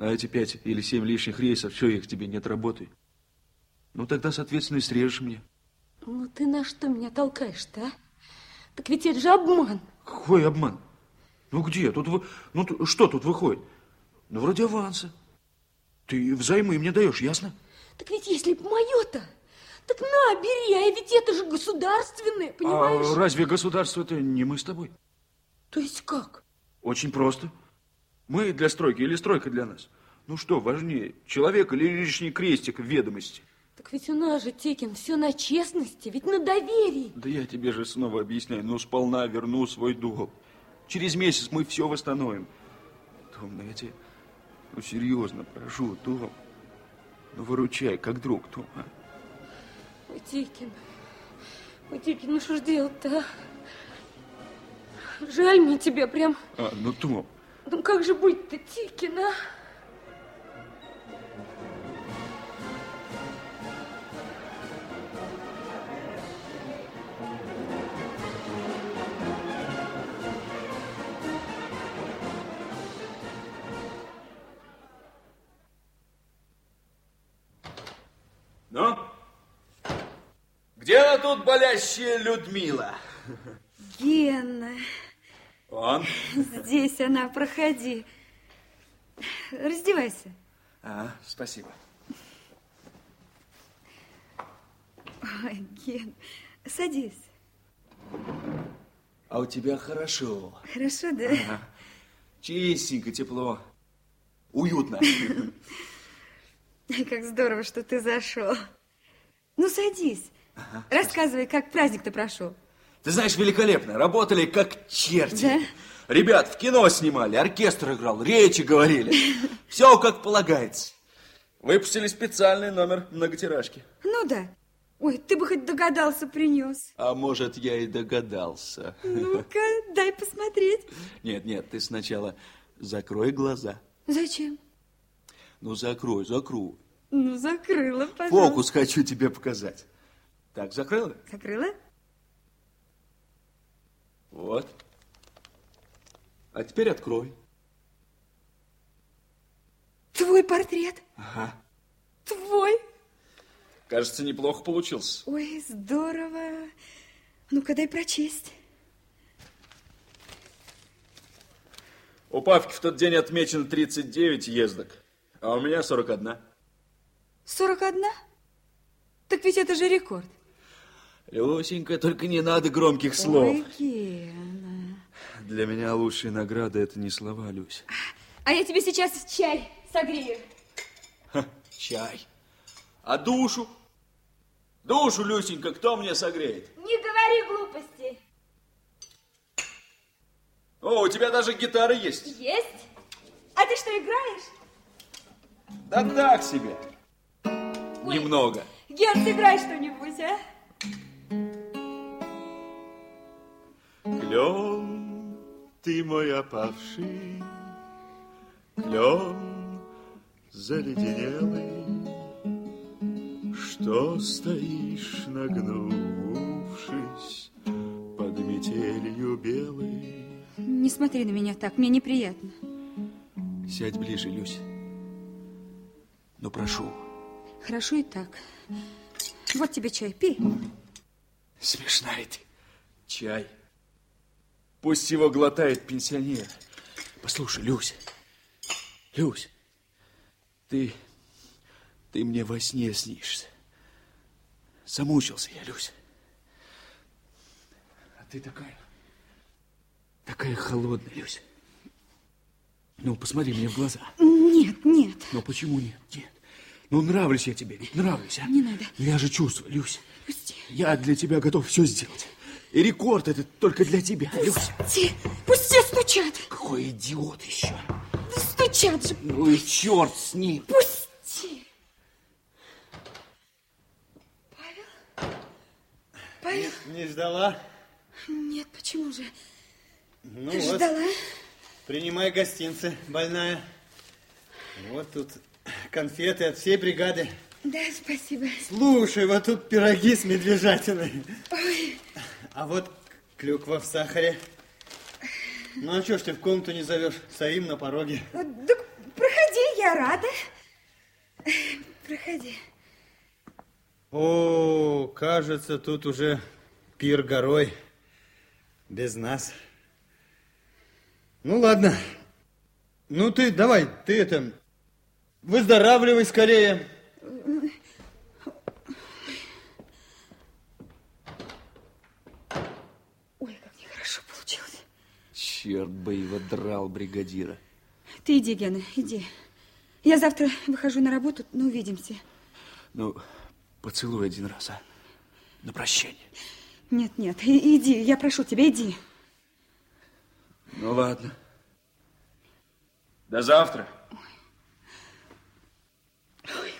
На эти пять или семь лишних рейсов, что их тебе нет работы? Ну, тогда, соответственно, и срежешь мне. Ну, ты на что меня толкаешь-то, а? Так ведь это же обман. Какой обман? Ну, где? Тут вы... Ну, что тут выходит? Ну, вроде аванса. Ты взаймы мне даешь, ясно? Так ведь если б мое-то, так на, бери, а ведь это же государственное, понимаешь? А разве государство это не мы с тобой? То есть как? Очень просто. Мы для стройки или стройка для нас? Ну что важнее, человек или лишний крестик в ведомости? Так ведь у нас же, Текин, все на честности, ведь на доверии. Да я тебе же снова объясняю, ну сполна верну свой долг. Через месяц мы все восстановим. Том, ну я тебе, ну серьезно прошу, Том, ну выручай, как друг, Том, а? Ой, Текин, ой, Текин, ну что ж делать-то, а? Жаль мне тебя прям. А, ну, Том, Ну как же быть-то, Текин, а? ну? Где она тут болящая Людмила? Гена, Он? здесь она, проходи. Раздевайся. А, спасибо. Ой, Ген, садись. А у тебя хорошо. Хорошо, да? Ага. Чистенько, тепло. Уютно. Как здорово, что ты зашел. Ну, садись. Рассказывай, как праздник-то прошел. Ты знаешь, великолепно. Работали как черти. Да? Ребят в кино снимали, оркестр играл, речи говорили. Все как полагается. Выпустили специальный номер многотиражки. Ну да. Ой, ты бы хоть догадался принес. А может, я и догадался. Ну-ка, дай посмотреть. Нет, нет, ты сначала закрой глаза. Зачем? Ну, закрой, закрой. Ну, закрыла, пожалуйста. Фокус хочу тебе показать. Так, закрыла? Закрыла? Вот. А теперь открой. Твой портрет. Ага. Твой. Кажется, неплохо получился. Ой, здорово. Ну-ка, дай прочесть. У Павки в тот день отмечено 39 ездок, а у меня 41. 41? Так ведь это же рекорд. Люсенька, только не надо громких слов. Ой, Гена. Для меня лучшая награда – это не слова, Люся. А я тебе сейчас чай согрею. Ха, чай. А душу? Душу, Люсенька, кто мне согреет? Не говори глупости. О, у тебя даже гитара есть. Есть? А ты что, играешь? Да так себе. Немного. Ген, сыграй что-нибудь, а? Клен, ты мой опавший, клен заледенелый, что стоишь, нагнувшись под метелью белой. Не смотри на меня так, мне неприятно. Сядь ближе, Люся. Ну, прошу. Хорошо и так. Вот тебе чай, пей. Смешная ты. Чай. Пусть его глотает пенсионер. Послушай, Люся. Люсь, ты... Ты мне во сне снишься. Замучился я, Люся. А ты такая... Такая холодная, Люся. Ну, посмотри мне в глаза. Нет, нет. Ну, почему нет? Нет. Ну, нравлюсь я тебе, ведь нравлюсь, а? Не надо. Я же чувствую, Люся. Пусти. Я для тебя готов все сделать. И рекорд этот только для тебя, Люся. Пусти, пусти, стучат. Какой идиот еще. Да стучат же. Ну и черт с ним. Пусти. Павел? Павел? Не ждала? Нет, почему же? Ну вот, Ждала. принимай гостинцы, больная. Вот тут конфеты от всей бригады. Да, спасибо. Слушай, вот тут пироги с медвежатиной. Ой, А вот клюква в сахаре. Ну а что ж ты в комнату не зовешь? Стоим на пороге. вот, так проходи, я рада. Проходи. О, кажется, тут уже пир горой. Без нас. Ну, ладно. Ну, ты давай, ты это... Выздоравливай скорее. Черт бы его драл бригадира. Ты иди, Гена, иди. Я завтра выхожу на работу, но увидимся. Ну, поцелуй один раз, а? На прощание? Нет, нет, иди, я прошу тебя, иди. Ну, ладно. До завтра. Ой. Ой.